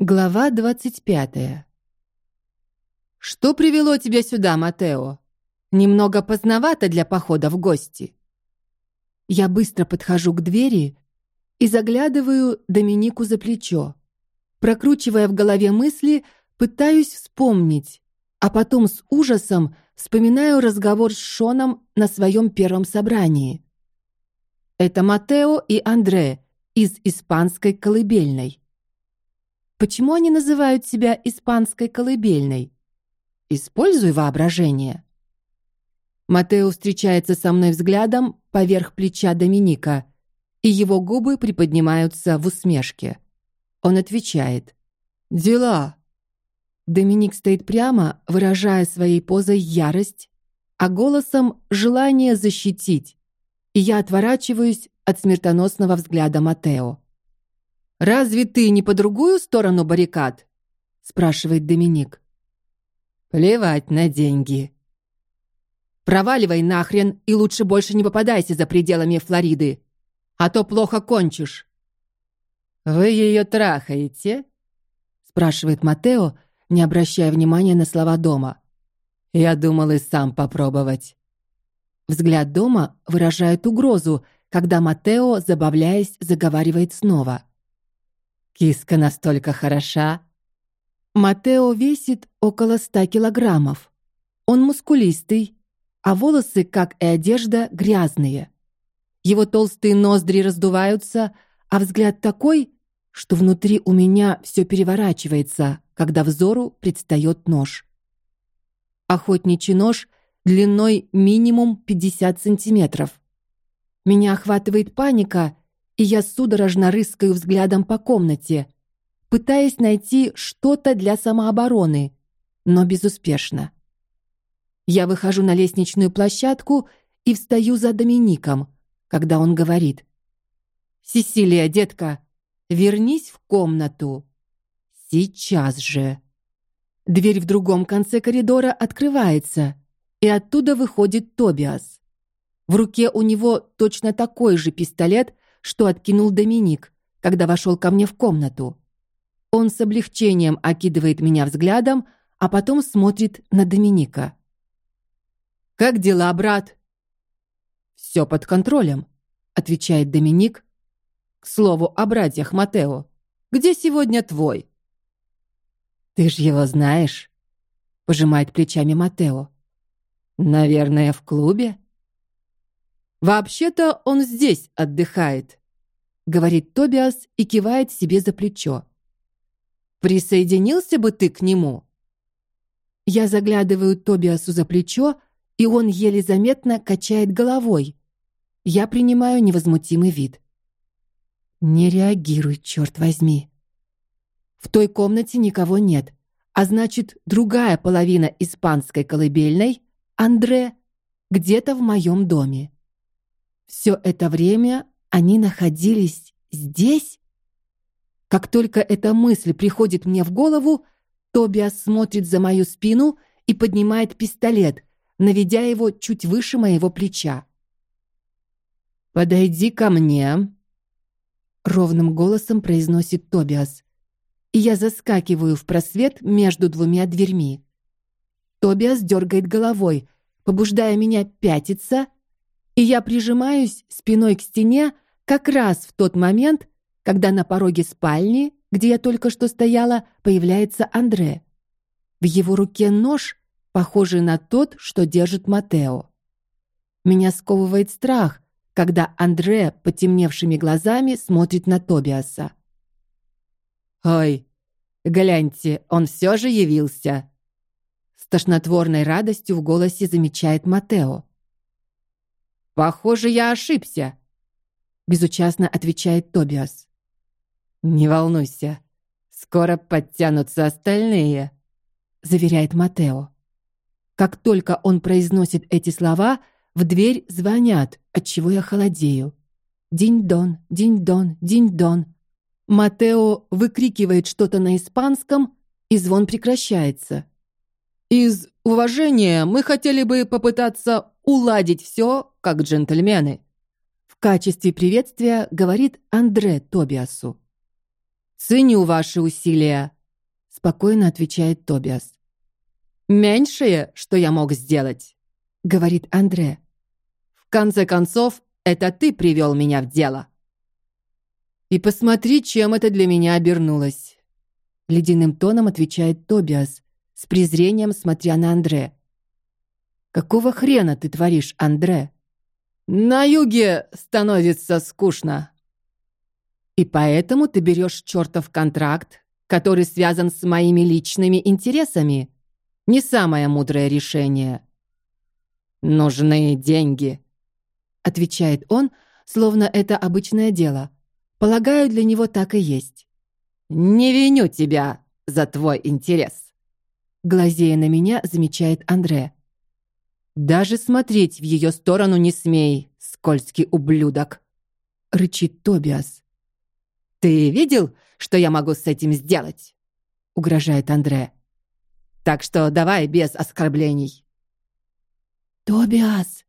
Глава двадцать пятая. Что привело тебя сюда, Матео? Немного поздновато для похода в гости. Я быстро подхожу к двери и заглядываю Доминику за плечо. Прокручивая в голове мысли, пытаюсь вспомнить, а потом с ужасом вспоминаю разговор с Шоном на своем первом собрании. Это Матео и Андре из испанской колыбельной. Почему они называют себя испанской колыбельной? Используй воображение. Матео встречается со мной взглядом поверх плеча Доминика, и его губы приподнимаются в усмешке. Он отвечает: "Дела". Доминик стоит прямо, выражая своей позой ярость, а голосом желание защитить. И я отворачиваюсь от смертоносного взгляда Матео. Разве ты не по другую сторону баррикад? спрашивает Доминик. Плевать на деньги. Проваливай нахрен и лучше больше не попадайся за пределами Флориды, а то плохо кончишь. Вы ее трахаете? спрашивает Матео, не обращая внимания на слова дома. Я думал и сам попробовать. Взгляд дома выражает угрозу, когда Матео, забавляясь, заговаривает снова. Киска настолько хороша. Матео весит около ста килограммов. Он мускулистый, а волосы, как и одежда, грязные. Его толстые ноздри раздуваются, а взгляд такой, что внутри у меня все переворачивается, когда взору предстает нож. Охотничий нож длиной минимум 50 сантиметров. Меня охватывает паника, и я судорожно рыскаю взглядом по комнате, пытаясь найти что-то для самообороны, но безуспешно. Я выхожу на лестничную площадку и встаю за Домиником, когда он говорит: "Сесилия, детка, вернись в комнату сейчас же". Дверь в другом конце коридора открывается, и оттуда выходит Тобиас. В руке у него точно такой же пистолет, что откинул Доминик, когда вошел ко мне в комнату. Он с облегчением окидывает меня взглядом, а потом смотрит на Доминика. Как дела, брат? Все под контролем, отвечает Доминик. К слову о братьях Матео. Где сегодня твой? Ты ж его знаешь, пожимает плечами Матео. Наверное, в клубе. Вообще-то он здесь отдыхает, говорит Тобиас и кивает себе за плечо. Присоединился бы ты к нему? Я заглядываю Тобиасу за плечо, и он еле заметно качает головой. Я принимаю невозмутимый вид. Не реагируй, черт возьми. В той комнате никого нет, а значит, другая половина испанской колыбельной, Андре, где-то в моем доме. Все это время они находились здесь? Как только эта мысль приходит мне в голову, Тобиас смотрит за мою спину и поднимает пистолет, наведя его чуть выше моего плеча. Подойди ко мне, ровным голосом произносит Тобиас. И я заскакиваю в просвет между двумя дверьми. Тобиас дергает головой, побуждая меня пятиться и я прижимаюсь спиной к стене как раз в тот момент, когда на пороге спальни, где я только что стояла, появляется Андре. В его руке нож, похожий на тот, что держит Матео. Меня сковывает страх, когда Андре потемневшими глазами смотрит на Тобиаса. Ой, гляньте, он все же явился. С тошнотворной радостью в голосе замечает Матео. Похоже, я ошибся, безучастно отвечает Тобиас. Не волнуйся, скоро подтянутся остальные, заверяет Матео. Как только он произносит эти слова, в дверь звонят, от чего я холодею. Динь-дон, динь-дон, динь-дон. Матео выкрикивает что-то на испанском, и звон прекращается. Из уважения мы хотели бы попытаться уладить все как джентльмены. В качестве приветствия говорит Андре Тобиасу. Ценю ваши усилия, спокойно отвечает Тобиас. Меньшее, что я мог сделать, говорит Андре. В конце концов, это ты привел меня в дело. И посмотри, чем это для меня обернулось. Ледяным тоном отвечает Тобиас, с презрением смотря на Андре. Какого хрена ты творишь, Андре? На юге становится скучно. И поэтому ты берешь чертов контракт, который связан с моими личными интересами. Не самое мудрое решение. Нужны деньги, отвечает он, словно это обычное дело. Полагаю, для него так и есть. Не виню тебя за твой интерес. Глазея на меня, замечает Андре. Даже смотреть в ее сторону не смей, скользкий ублюдок, рычит Тобиас. Ты видел, что я могу с этим сделать? угрожает Андре. Так что давай без оскорблений. Тобиас,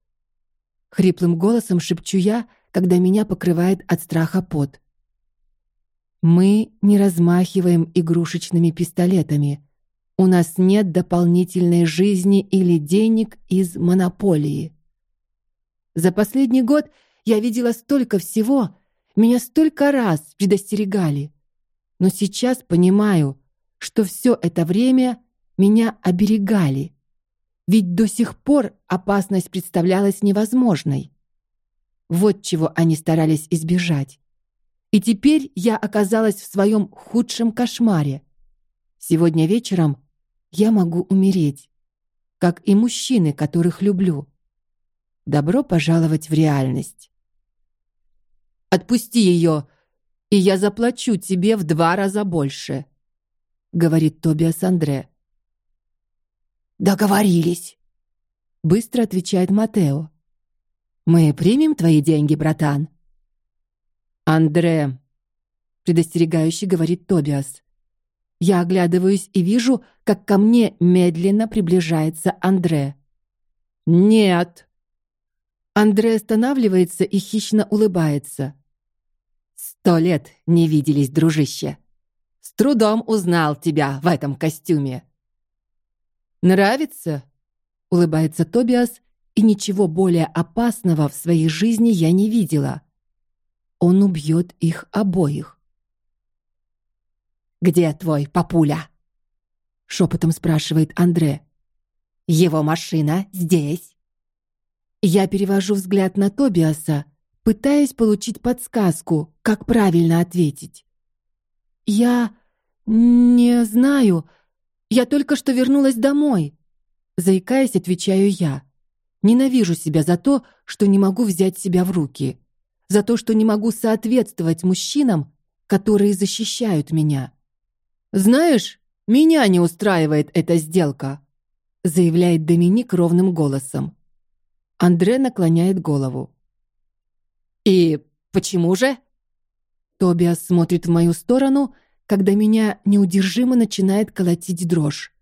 хриплым голосом шепчу я, когда меня покрывает от страха пот. Мы не размахиваем игрушечными пистолетами. У нас нет дополнительной жизни или денег из монополии. За последний год я видела столько всего, меня столько раз предостерегали. Но сейчас понимаю, что все это время меня оберегали. Ведь до сих пор опасность представлялась невозможной. Вот чего они старались избежать. И теперь я оказалась в своем худшем кошмаре. Сегодня вечером я могу умереть, как и мужчины, которых люблю. Добро пожаловать в реальность. Отпусти ее, и я заплачу тебе в два раза больше, говорит Тобиас Андре. Договорились, быстро отвечает Матео. Мы примем твои деньги, братан. Андре, предостерегающе говорит Тобиас. Я оглядываюсь и вижу, как ко мне медленно приближается Андре. Нет. Андре останавливается и хищно улыбается. Сто лет не виделись, дружище. С трудом узнал тебя в этом костюме. Нравится? Улыбается Тобиас, и ничего более опасного в своей жизни я не видела. Он убьет их обоих. Где твой папуля? Шепотом спрашивает Андре. Его машина здесь. Я перевожу взгляд на Тобиаса, пытаясь получить подсказку, как правильно ответить. Я не знаю. Я только что вернулась домой. Заикаясь, отвечаю я. Ненавижу себя за то, что не могу взять себя в руки, за то, что не могу соответствовать мужчинам, которые защищают меня. Знаешь, меня не устраивает эта сделка, заявляет Доминик ровным голосом. Андре наклоняет голову. И почему же? Тобиас смотрит в мою сторону, когда меня неудержимо начинает колотить дрожь.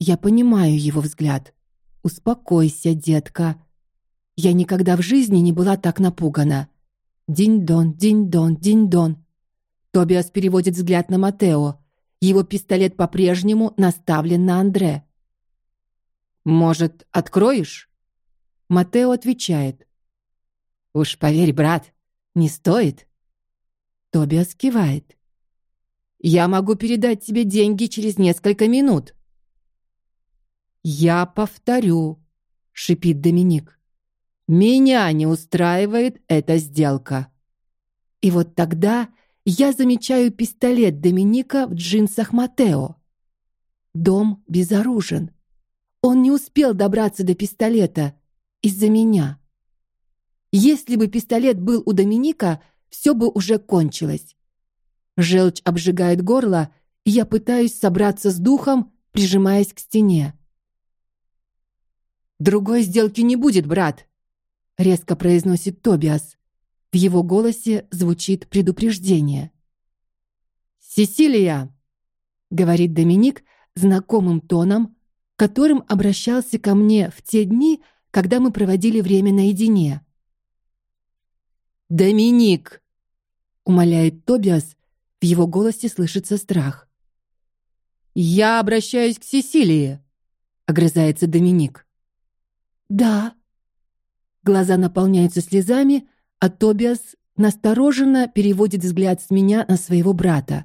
Я понимаю его взгляд. Успокойся, детка. Я никогда в жизни не была так напугана. Динь-дон, динь-дон, динь-дон. Тобиас переводит взгляд на Матео. Его пистолет по-прежнему наставлен на Андре. Может, откроешь? Матео отвечает: Уж поверь, брат, не стоит. Тобиас кивает. Я могу передать тебе деньги через несколько минут. Я повторю, шипит Доминик. Меня не устраивает эта сделка. И вот тогда я замечаю пистолет Доминика в джинсах Матео. Дом безоружен. Он не успел добраться до пистолета из-за меня. Если бы пистолет был у Доминика, все бы уже кончилось. Желчь обжигает горло, и я пытаюсь собраться с духом, прижимаясь к стене. Другой сделки не будет, брат, резко произносит Тобиас. В его голосе звучит предупреждение. Сесилия, говорит Доминик знакомым тоном, которым обращался ко мне в те дни, когда мы проводили время наедине. Доминик, умоляет Тобиас, в его голосе слышится страх. Я обращаюсь к Сесилии, огрызается Доминик. Да. Глаза наполняются слезами, а Тобиас настороженно переводит взгляд с меня на своего брата.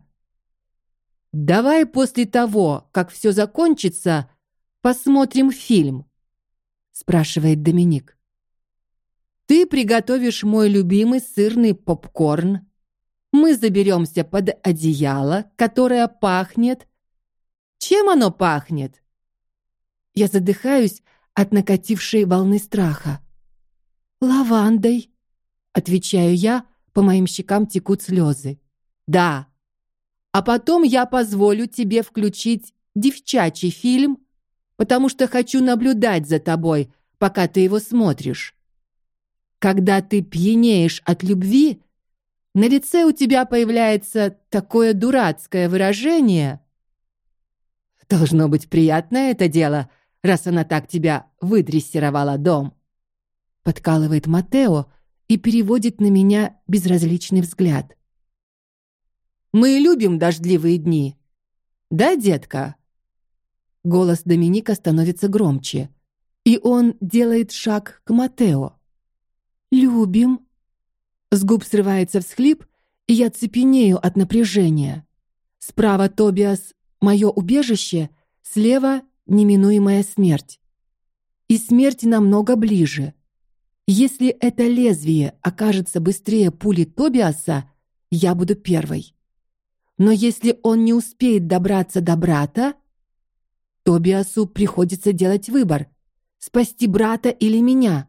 Давай после того, как все закончится, посмотрим фильм, спрашивает Доминик. Ты приготовишь мой любимый сырный попкорн. Мы заберемся под одеяло, которое пахнет. Чем оно пахнет? Я задыхаюсь от накатившей волны страха. Лавандой, отвечаю я, по моим щекам текут слезы. Да. А потом я позволю тебе включить девчачий фильм, потому что хочу наблюдать за тобой, пока ты его смотришь. Когда ты пьянеешь от любви, на лице у тебя появляется такое дурацкое выражение. Должно быть приятное это дело, раз она так тебя выдрессировала дом. Подкалывает Матео и переводит на меня безразличный взгляд. Мы любим дождливые дни. Да, детка? Голос Доминика становится громче, и он делает шаг к Матео. Любим. С губ срывается всхлип, и я цепенею от напряжения. Справа Тобиас, мое убежище, слева неминуемая смерть. И смерть намного ближе. Если это лезвие окажется быстрее пули Тобиаса, я буду первой. Но если он не успеет добраться до брата, Тобиасу приходится делать выбор: спасти брата или меня.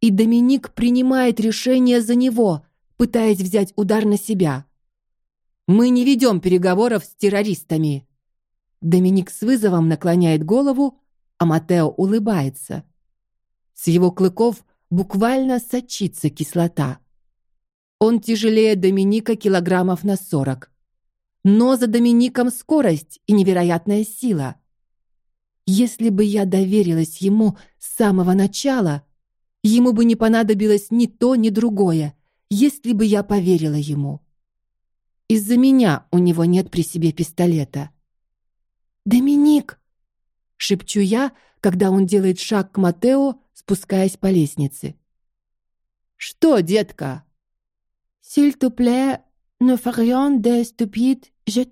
И Доминик принимает решение за него, пытаясь взять удар на себя. Мы не ведем переговоров с террористами. Доминик с вызовом наклоняет голову, а Матео улыбается. С его клыков буквально сочится кислота. Он тяжелее Доминика килограммов на сорок но за Домиником скорость и невероятная сила. Если бы я доверилась ему с самого начала, ему бы не понадобилось ни то, ни другое, если бы я поверила ему. Из-за меня у него нет при себе пистолета. Доминик, шепчу я, когда он делает шаг к Матео, спускаясь по лестнице. Что, детка? S'il te plaît, ne rien de stupide, je.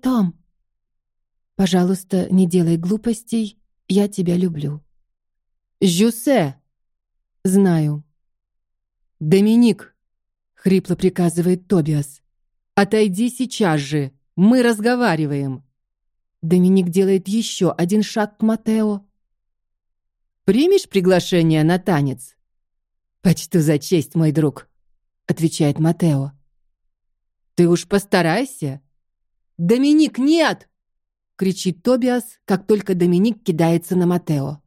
Пожалуйста, не делай глупостей, я тебя люблю. Жюсе. Знаю. Доминик, хрипло приказывает Тобиас. Отойди сейчас же, мы разговариваем. Доминик делает еще один шаг к Матео. Примешь приглашение на танец? Почту за честь, мой друг, отвечает Матео. Ты уж постарайся. Доминик, нет! кричит Тобиас, как только Доминик кидается на Матео.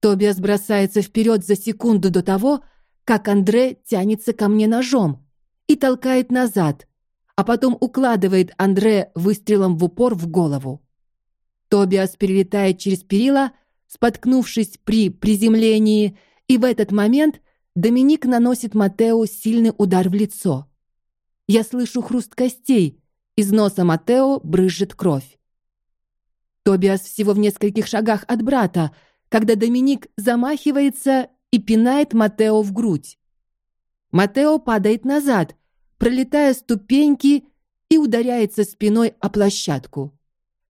Тобиас бросается вперед за секунду до того, как Андре тянется ко мне ножом и толкает назад, а потом укладывает Андре выстрелом в упор в голову. Тобиас перелетает через перила, споткнувшись при приземлении, и в этот момент Доминик наносит Матео сильный удар в лицо. Я слышу хруст костей. Из носа Матео брызжет кровь. Тобиас всего в нескольких шагах от брата, когда Доминик замахивается и пинает Матео в грудь. Матео падает назад, пролетая ступеньки и ударяется спиной о площадку.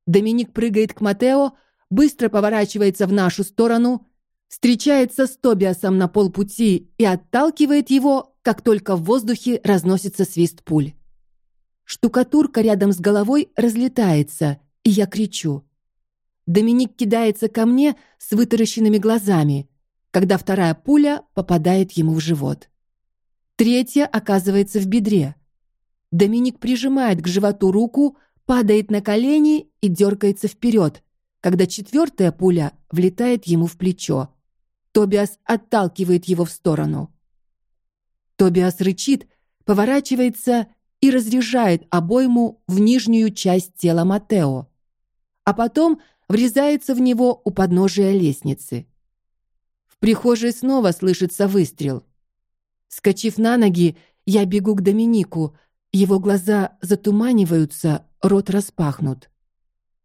Доминик прыгает к Матео, быстро поворачивается в нашу сторону, встречается с Тобиасом на полпути и отталкивает его, как только в воздухе разносится свист пуль. Штукатурка рядом с головой разлетается, и я кричу. Доминик кидается ко мне с вытаращенными глазами, когда вторая пуля попадает ему в живот. Третья оказывается в бедре. Доминик прижимает к животу руку, падает на колени и дергается вперед, когда четвертая пуля влетает ему в плечо. Тобиас отталкивает его в сторону. Тобиас рычит, поворачивается и разряжает обойму в нижнюю часть тела Матео, а потом врезается в него у подножия лестницы. В прихожей снова слышится выстрел. Скочив на ноги, я бегу к Доминику, Его глаза затуманиваются, рот распахнут.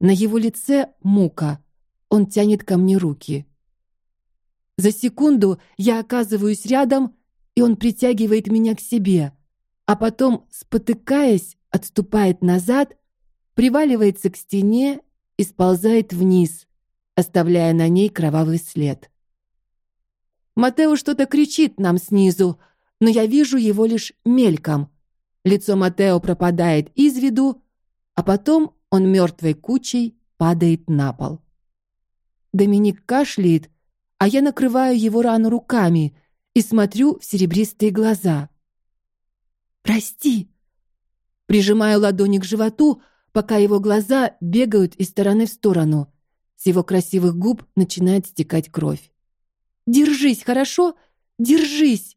На его лице мука. Он тянет ко мне руки. За секунду я оказываюсь рядом, и он притягивает меня к себе, а потом, спотыкаясь, отступает назад, приваливается к стене и сползает вниз, оставляя на ней кровавый след. Матео что-то кричит нам снизу, но я вижу его лишь мельком. Лицо Матео пропадает из виду, а потом он мертвой кучей падает на пол. Доминик кашляет, а я накрываю его рану руками и смотрю в серебристые глаза. Прости. Прижимаю ладони к животу, пока его глаза бегают из стороны в сторону. С его красивых губ начинает стекать кровь. Держись, хорошо? Держись.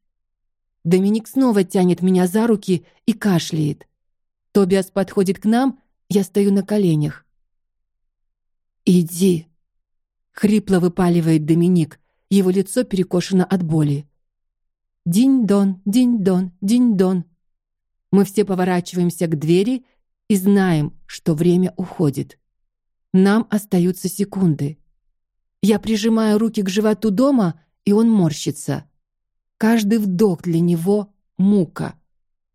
Доминик снова тянет меня за руки и кашляет. Тобиас подходит к нам, я стою на коленях. Иди, хрипло выпаливает Доминик. Его лицо перекошено от боли. Динь-дон, динь-дон, динь-дон. Мы все поворачиваемся к двери и знаем, что время уходит. Нам остаются секунды. Я прижимаю руки к животу дома, и он морщится. Каждый вдох для него мука,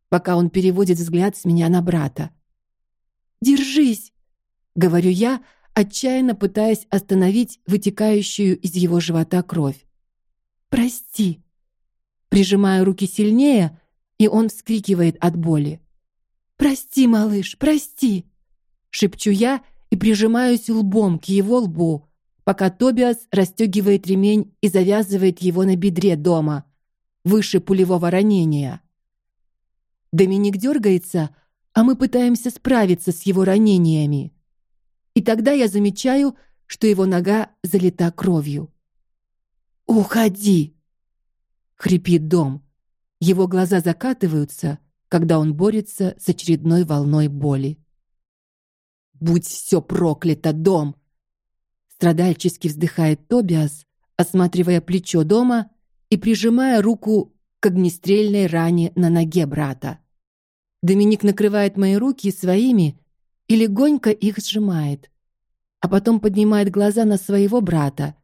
пока он переводит взгляд с меня на брата. Держись, говорю я, отчаянно пытаясь остановить вытекающую из его живота кровь. Прости. Прижимаю руки сильнее, и он вскрикивает от боли. Прости, малыш, прости, шепчу я и прижимаюсь лбом к его лбу, пока Тобиас расстегивает ремень и завязывает его на бедре дома, выше пулевого ранения. Доминик дергается, а мы пытаемся справиться с его ранениями. И тогда я замечаю, что его нога залита кровью. Уходи, хрипит Дом. Его глаза закатываются, когда он борется с очередной волной боли. Будь все проклято, Дом! Страдальчески вздыхает Тобиас, осматривая плечо дома и прижимая руку к огнестрельной ране на ноге брата. Доминик накрывает мои руки своими и легонько их сжимает, а потом поднимает глаза на своего брата.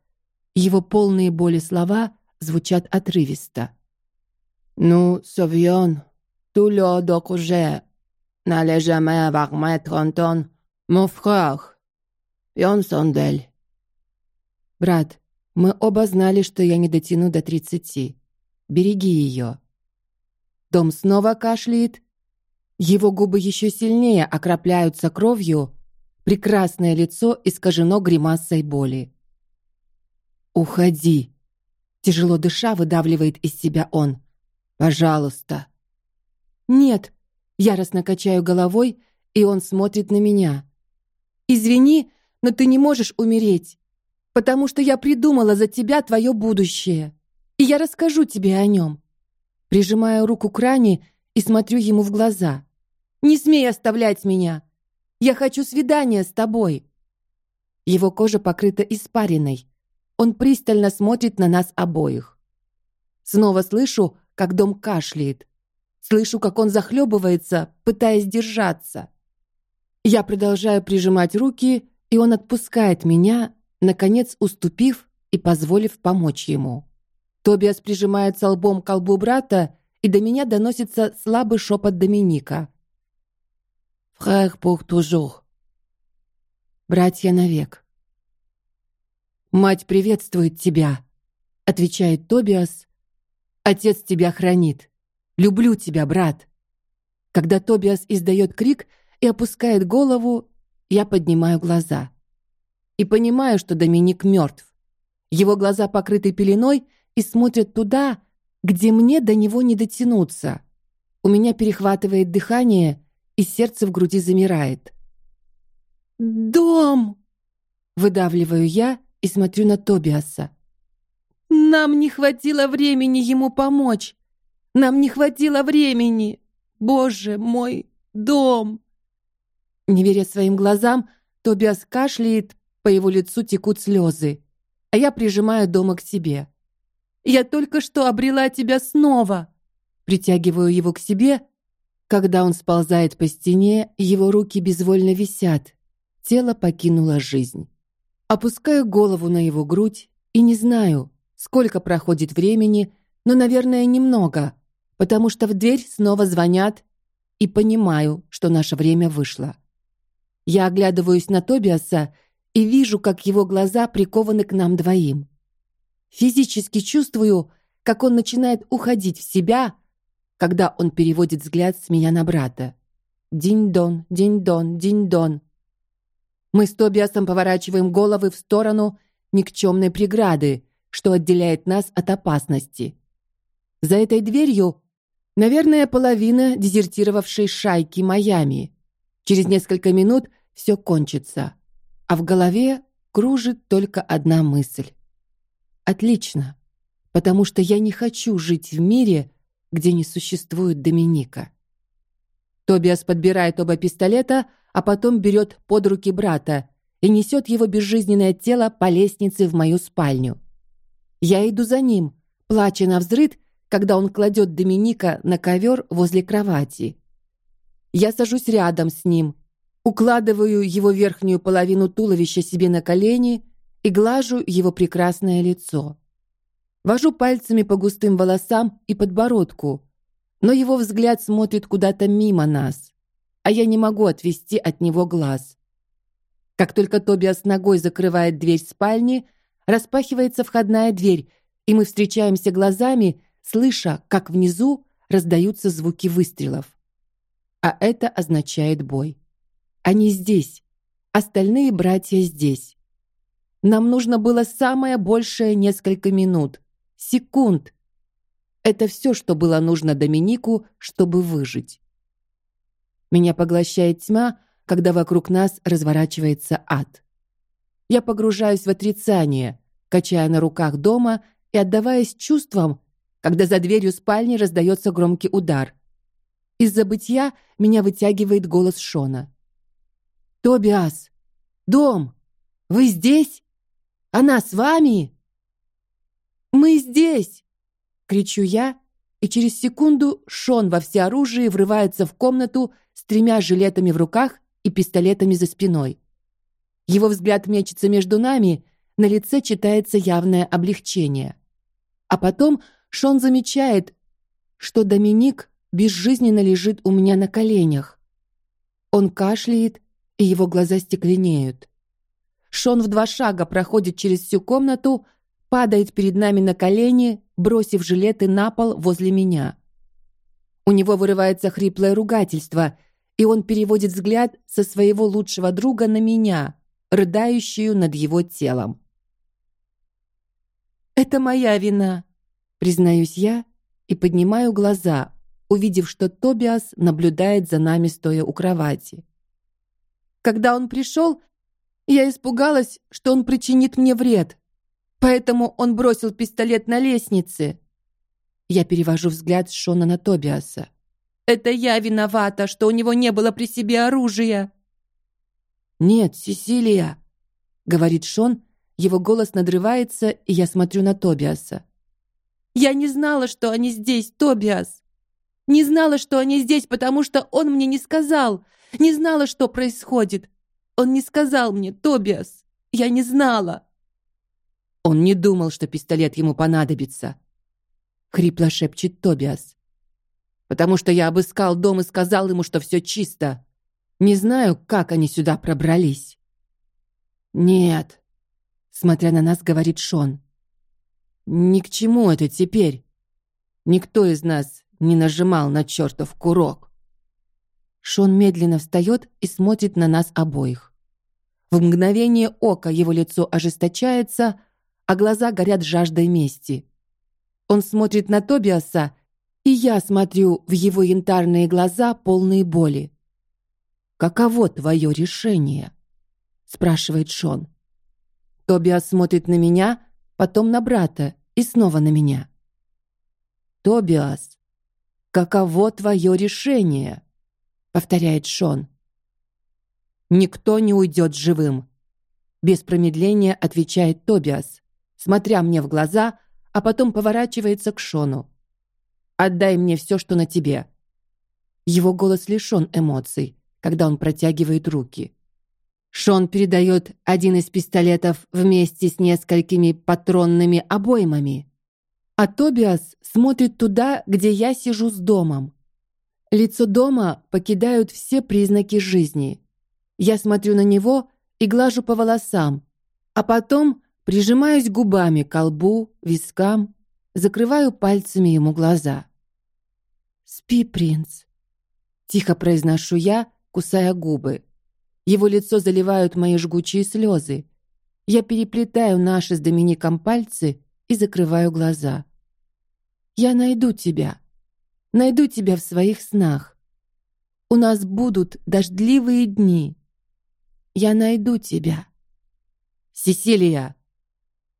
Его полные боли слова звучат отрывисто. Ну, Совион, tout le докуже, n'allez jamais avoir mettre Антон, mon frère, Йон Сондель. Брат, мы оба знали, что я не дотяну до тридцати. Береги ее. Дом снова кашляет. Его губы еще сильнее окропляются кровью. Прекрасное лицо искажено гримасой боли. Уходи. Тяжело дыша выдавливает из себя он. Пожалуйста. Нет. Яростно качаю головой, и он смотрит на меня. Извини, но ты не можешь умереть потому что я придумала за тебя твое будущее, и я расскажу тебе о нем. Прижимаю руку к ране и смотрю ему в глаза. Не смей оставлять меня. Я хочу свидания с тобой. Его кожа покрыта испариной. Он пристально смотрит на нас обоих. Снова слышу, как дом кашляет. Слышу, как он захлебывается, пытаясь держаться. Я продолжаю прижимать руки, и он отпускает меня, наконец уступив и позволив помочь ему. Тобиас прижимается лбом к лбу брата, и до меня доносится слабый шепот Доминика. «Frère pour toujours». «Братья навек». «Мать приветствует тебя», — отвечает Тобиас. «Отец тебя хранит. Люблю тебя, брат». Когда Тобиас издает крик и опускает голову, я поднимаю глаза и понимаю, что Доминик мертв. Его глаза покрыты пеленой и смотрят туда, где мне до него не дотянуться. У меня перехватывает дыхание, и сердце в груди замирает. Дом, выдавливаю я и смотрю на Тобиаса. Нам не хватило времени ему помочь. Нам не хватило времени. Боже мой, дом. Не веря своим глазам, Тобиас кашляет, по его лицу текут слезы, а я прижимаю дома к себе. Я только что обрела тебя снова. Притягиваю его к себе, Когда он сползает по стене, его руки безвольно висят. Тело покинуло жизнь. Опускаю голову на его грудь и не знаю, сколько проходит времени, но, наверное, немного, потому что в дверь снова звонят, и понимаю, что наше время вышло. Я оглядываюсь на Тобиаса и вижу, как его глаза прикованы к нам двоим. Физически чувствую, как он начинает уходить в себя, когда он переводит взгляд с меня на брата. Динь-дон, динь-дон, динь-дон. Мы с Тобиасом поворачиваем головы в сторону никчемной преграды, что отделяет нас от опасности. За этой дверью, наверное, половина дезертировавшей шайки Майами. Через несколько минут все кончится, а в голове кружит только одна мысль. Отлично потому что я не хочу жить в мире, где не существует Доминика. Тобиас подбирает оба пистолета, а потом берет под руки брата и несет его безжизненное тело по лестнице в мою спальню. Я иду за ним, плача на взрыд, когда он кладет Доминика на ковер возле кровати. Я сажусь рядом с ним, укладываю его верхнюю половину туловища себе на колени и глажу его прекрасное лицо. Вожу пальцами по густым волосам и подбородку, но его взгляд смотрит куда-то мимо нас, а я не могу отвести от него глаз. Как только Тобиас ногой закрывает дверь спальни, распахивается входная дверь, и мы встречаемся глазами, слыша, как внизу раздаются звуки выстрелов. А это означает бой. Они здесь, остальные братья здесь. Нам нужно было самое большее несколько минут, секунд. Это все, что было нужно Доминику, чтобы выжить. Меня поглощает тьма, когда вокруг нас разворачивается ад. Я погружаюсь в отрицание, качая на руках дома и отдаваясь чувствам, когда за дверью спальни раздается громкий удар. Из забытья меня вытягивает голос Шона. Тобиас, дом, вы здесь? Она с вами? Мы здесь! кричу я, и через секунду Шон во всеоружии врывается в комнату с тремя жилетами в руках и пистолетами за спиной. Его взгляд мечется между нами, на лице читается явное облегчение. А потом Шон замечает, что Доминик безжизненно лежит у меня на коленях. Он кашляет, и его глаза стекленеют. Шон в два шага проходит через всю комнату, падает перед нами на колени, бросив жилеты на пол возле меня. У него вырывается хриплое ругательство, и он переводит взгляд со своего лучшего друга на меня, рыдающую над его телом. Это моя вина, признаюсь я и поднимаю глаза, увидев, что Тобиас наблюдает за нами стоя у кровати. Когда он пришел, я испугалась, что он причинит мне вред, Поэтому он бросил пистолет на лестнице. Я перевожу взгляд с Шона на Тобиаса. Это я виновата, что у него не было при себе оружия. Нет, Сесилия, говорит Шон. Его голос надрывается, и я смотрю на Тобиаса. Я не знала, что они здесь, Тобиас. Не знала, что они здесь, потому что он мне не сказал. Не знала, что происходит. Он не сказал мне, Тобиас. Я не знала. Он не думал, что пистолет ему понадобится. Хрипло шепчет Тобиас. Потому что я обыскал дом и сказал ему, что все чисто. Не знаю, как они сюда пробрались. Нет, смотря на нас, говорит Шон. Ни к чему это теперь. Никто из нас не нажимал на чертов курок. Шон медленно встает и смотрит на нас обоих. В мгновение ока его лицо ожесточается, а глаза горят жаждой мести. Он смотрит на Тобиаса, и я смотрю в его янтарные глаза, полные боли. Каково твое решение? спрашивает Шон. Тобиас смотрит на меня, потом на брата и снова на меня. Тобиас, каково твое решение? повторяет Шон. Никто не уйдет живым. Без промедления отвечает Тобиас смотря мне в глаза, а потом поворачивается к Шону. Отдай мне все, что на тебе. Его голос лишен эмоций, когда он протягивает руки. Шон передает один из пистолетов вместе с несколькими патронными обоймами. А Тобиас смотрит туда, где я сижу с домом. Лицо дома покидают все признаки жизни. Я смотрю на него и глажу по волосам, а потом прижимаюсь губами к лбу, вискам, закрываю пальцами ему глаза. Спи, принц, тихо произношу я, кусая губы. Его лицо заливают мои жгучие слезы. Я переплетаю наши с Домиником пальцы и закрываю глаза. Я найду тебя, найду тебя в своих снах. У нас будут дождливые дни. Я найду тебя. Сесилия.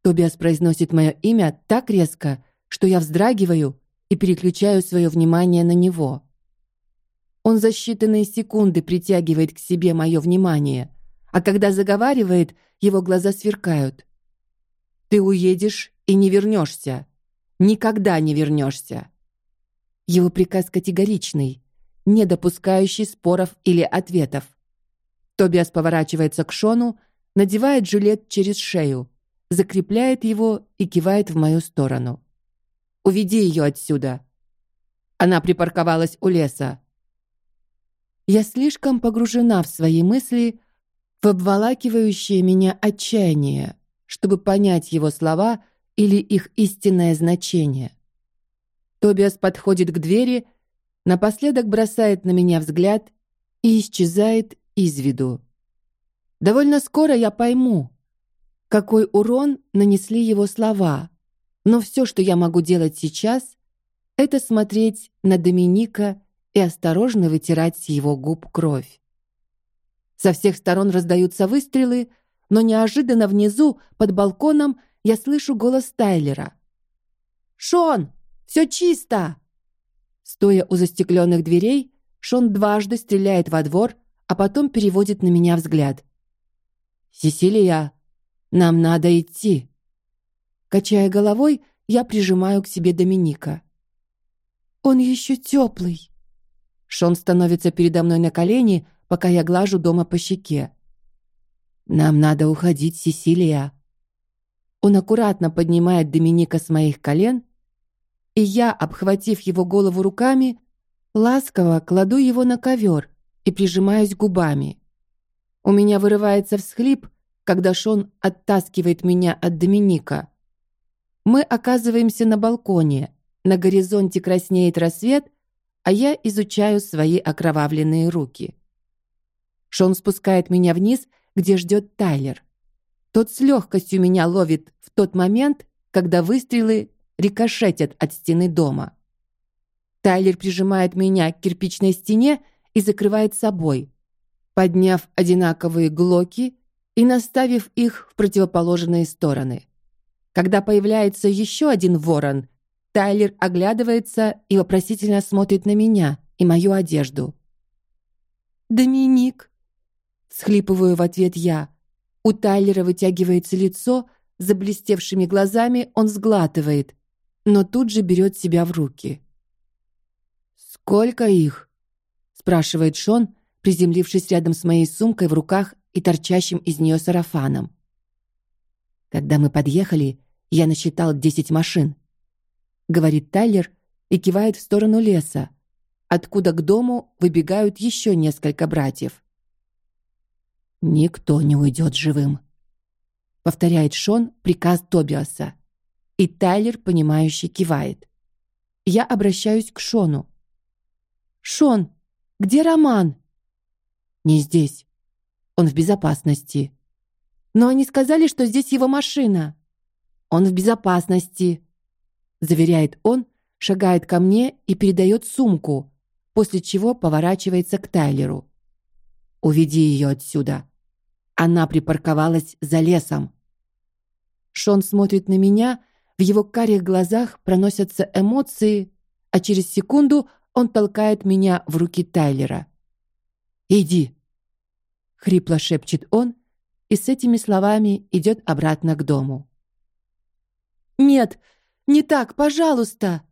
Тобиас произносит мое имя так резко, что я вздрагиваю и переключаю свое внимание на него. Он за считанные секунды притягивает к себе мое внимание, а когда заговаривает, его глаза сверкают. Ты уедешь и не вернешься, никогда не вернешься. Его приказ категоричный, не допускающий споров или ответов. Тобиас поворачивается к Шону, надевает жилет через шею, закрепляет его и кивает в мою сторону. Уведи ее отсюда. Она припарковалась у леса. Я слишком погружена в свои мысли, в обволакивающее меня отчаяние, чтобы понять его слова или их истинное значение. Тобиас подходит к двери, напоследок бросает на меня взгляд и исчезает из виду. Довольно скоро я пойму, какой урон нанесли его слова, но все, что я могу делать сейчас, это смотреть на Доминика и осторожно вытирать с его губ кровь. Со всех сторон раздаются выстрелы, но неожиданно внизу, под балконом, я слышу голос Тайлера. Шон, все чисто. Стоя у застекленных дверей, Шон дважды стреляет во двор, а потом переводит на меня взгляд. Сесилия, нам надо идти. Качая головой, я прижимаю к себе Доминика. Он еще теплый. Шон становится передо мной на колени, пока я глажу дома по щеке. Нам надо уходить, Сесилия. Он аккуратно поднимает Доминика с моих колен, и я, обхватив его голову руками, ласково кладу его на ковер и прижимаюсь губами. У меня вырывается всхлип, когда Шон оттаскивает меня от Доминика. Мы оказываемся на балконе. На горизонте краснеет рассвет, а я изучаю свои окровавленные руки. Шон спускает меня вниз, где ждет Тайлер. Тот с легкостью меня ловит в тот момент, когда выстрелы рикошетят от стены дома. Тайлер прижимает меня к кирпичной стене и закрывает собой, подняв одинаковые глоки и наставив их в противоположные стороны. Когда появляется еще один ворон, Тайлер оглядывается и вопросительно смотрит на меня и мою одежду. Доминик, схлипываю в ответ я. У Тайлера вытягивается лицо, за блестевшими глазами он сглатывает, но тут же берет себя в руки. Сколько их? спрашивает Шон, приземлившись рядом с моей сумкой в руках и торчащим из нее сарафаном. Когда мы подъехали, я насчитал десять машин говорит Тайлер и кивает в сторону леса, откуда к дому выбегают еще несколько братьев. Никто не уйдет живым, повторяет Шон приказ Тобиаса, и Тайлер понимающе кивает. Я обращаюсь к Шону. Шон, где Роман? Не здесь. Он в безопасности. Но они сказали, что здесь его машина. Он в безопасности заверяет он, шагает ко мне и передает сумку, после чего поворачивается к Тайлеру. Уведи ее отсюда. Она припарковалась за лесом. Шон смотрит на меня, в его карих глазах проносятся эмоции, а через секунду он толкает меня в руки Тайлера. Иди, хрипло шепчет он, и с этими словами идет обратно к дому. Нет, не так, пожалуйста,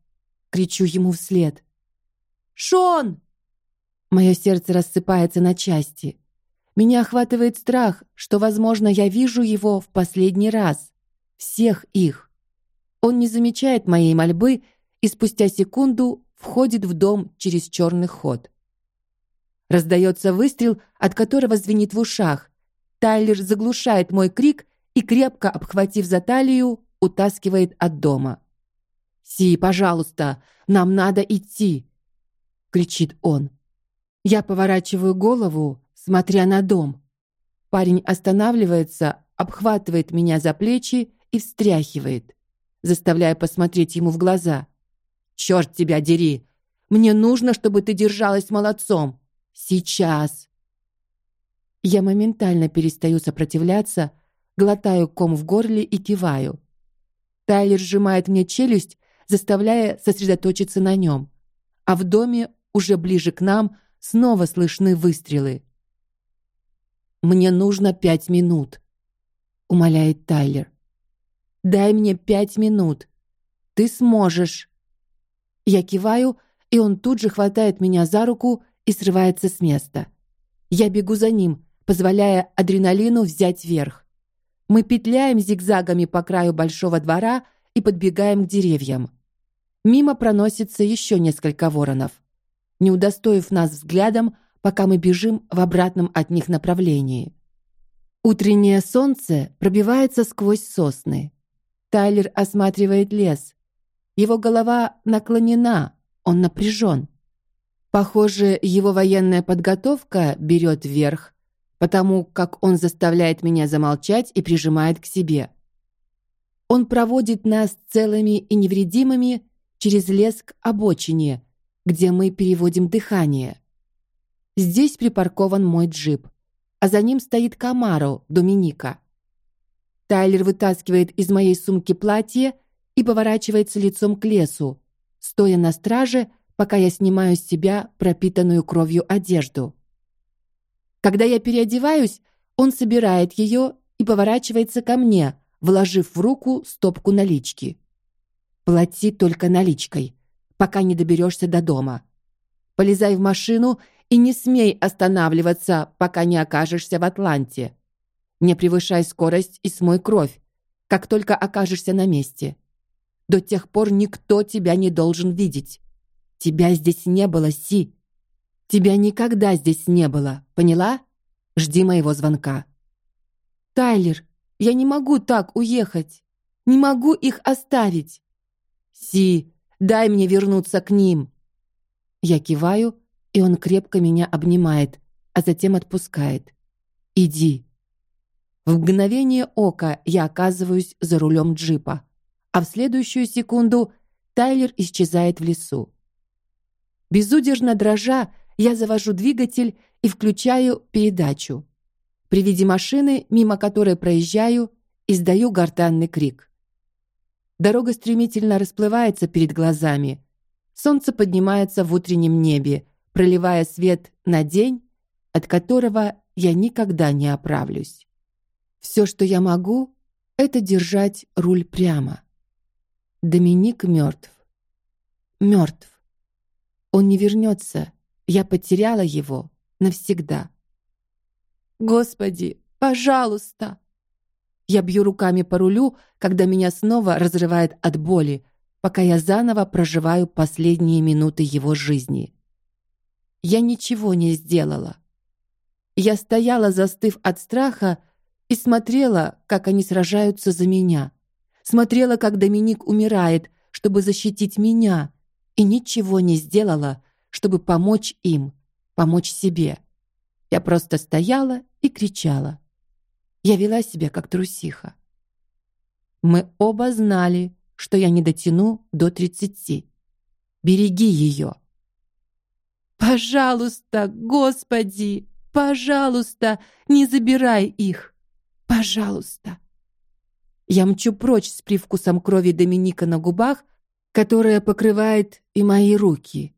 кричу ему вслед. Шон! Мое сердце рассыпается на части. Меня охватывает страх, что, возможно, я вижу его в последний раз. Всех их. Он не замечает моей мольбы и спустя секунду входит в дом через черный ход. Раздается выстрел, от которого звенит в ушах. Тайлер заглушает мой крик и крепко обхватив за талию, утаскивает от дома. Си, пожалуйста, нам надо идти, кричит он. Я поворачиваю голову, смотря на дом. Парень останавливается, обхватывает меня за плечи и встряхивает, заставляя посмотреть ему в глаза. Черт тебя дери! Мне нужно, чтобы ты держалась молодцом. Сейчас. Я моментально перестаю сопротивляться, глотаю ком в горле и киваю. Тайлер сжимает мне челюсть, заставляя сосредоточиться на нем. А в доме уже ближе к нам снова слышны выстрелы. Мне нужно пять минут, умоляет Тайлер. Дай мне пять минут. Ты сможешь. Я киваю, и он тут же хватает меня за руку и срывается с места. Я бегу за ним, позволяя адреналину взять верх. Мы петляем зигзагами по краю большого двора и подбегаем к деревьям. Мимо проносится еще несколько воронов. Не удостоив нас взглядом, пока мы бежим в обратном от них направлении. Утреннее солнце пробивается сквозь сосны. Тайлер осматривает лес. Его голова наклонена, он напряжен. Похоже, его военная подготовка берет верх, потому как он заставляет меня замолчать и прижимает к себе. Он проводит нас целыми и невредимыми через лес к обочине, где мы переводим дыхание. Здесь припаркован мой джип, а за ним стоит Камаро Доминика. Тайлер вытаскивает из моей сумки платье и поворачивается лицом к лесу, стоя на страже, пока я снимаю с себя пропитанную кровью одежду. Когда я переодеваюсь, он собирает ее и поворачивается ко мне, вложив в руку стопку налички. Плати только наличкой, пока не доберешься до дома. Полезай в машину и не смей останавливаться, пока не окажешься в Атланте. Не превышай скорость и смой кровь, как только окажешься на месте. До тех пор никто тебя не должен видеть. Тебя здесь не было, Си. Тебя никогда здесь не было, поняла? Жди моего звонка. Тайлер, я не могу так уехать. Не могу их оставить. Си, дай мне вернуться к ним. Я киваю и он крепко меня обнимает, а затем отпускает. Иди. В мгновение ока я оказываюсь за рулем джипа, а в следующую секунду Тайлер исчезает в лесу. Безудержно дрожа, я завожу двигатель и включаю передачу. При виде машины, мимо которой проезжаю, издаю гортанный крик. Дорога стремительно расплывается перед глазами. Солнце поднимается в утреннем небе, проливая свет на день, от которого я никогда не оправлюсь. Все, что я могу, это держать руль прямо. Доминик мертв. Мертв. Он не вернется. Я потеряла его навсегда. Господи, пожалуйста! Я бью руками по рулю, когда меня снова разрывает от боли, пока я заново проживаю последние минуты его жизни я ничего не сделала. Я стояла, застыв от страха, и смотрела, как они сражаются за меня. Смотрела, как Доминик умирает, чтобы защитить меня, и ничего не сделала, чтобы помочь им, помочь себе. Я просто стояла и кричала. Я вела себя как трусиха. Мы оба знали, что я не дотяну до тридцати. Береги ее. Пожалуйста, Господи, пожалуйста, не забирай их. Пожалуйста. Я мчу прочь с привкусом крови Доминика на губах, которая покрывает и мои руки.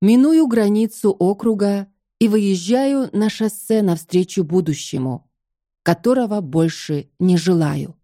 Миную границу округа и выезжаю на шоссе навстречу будущему, которого больше не желаю.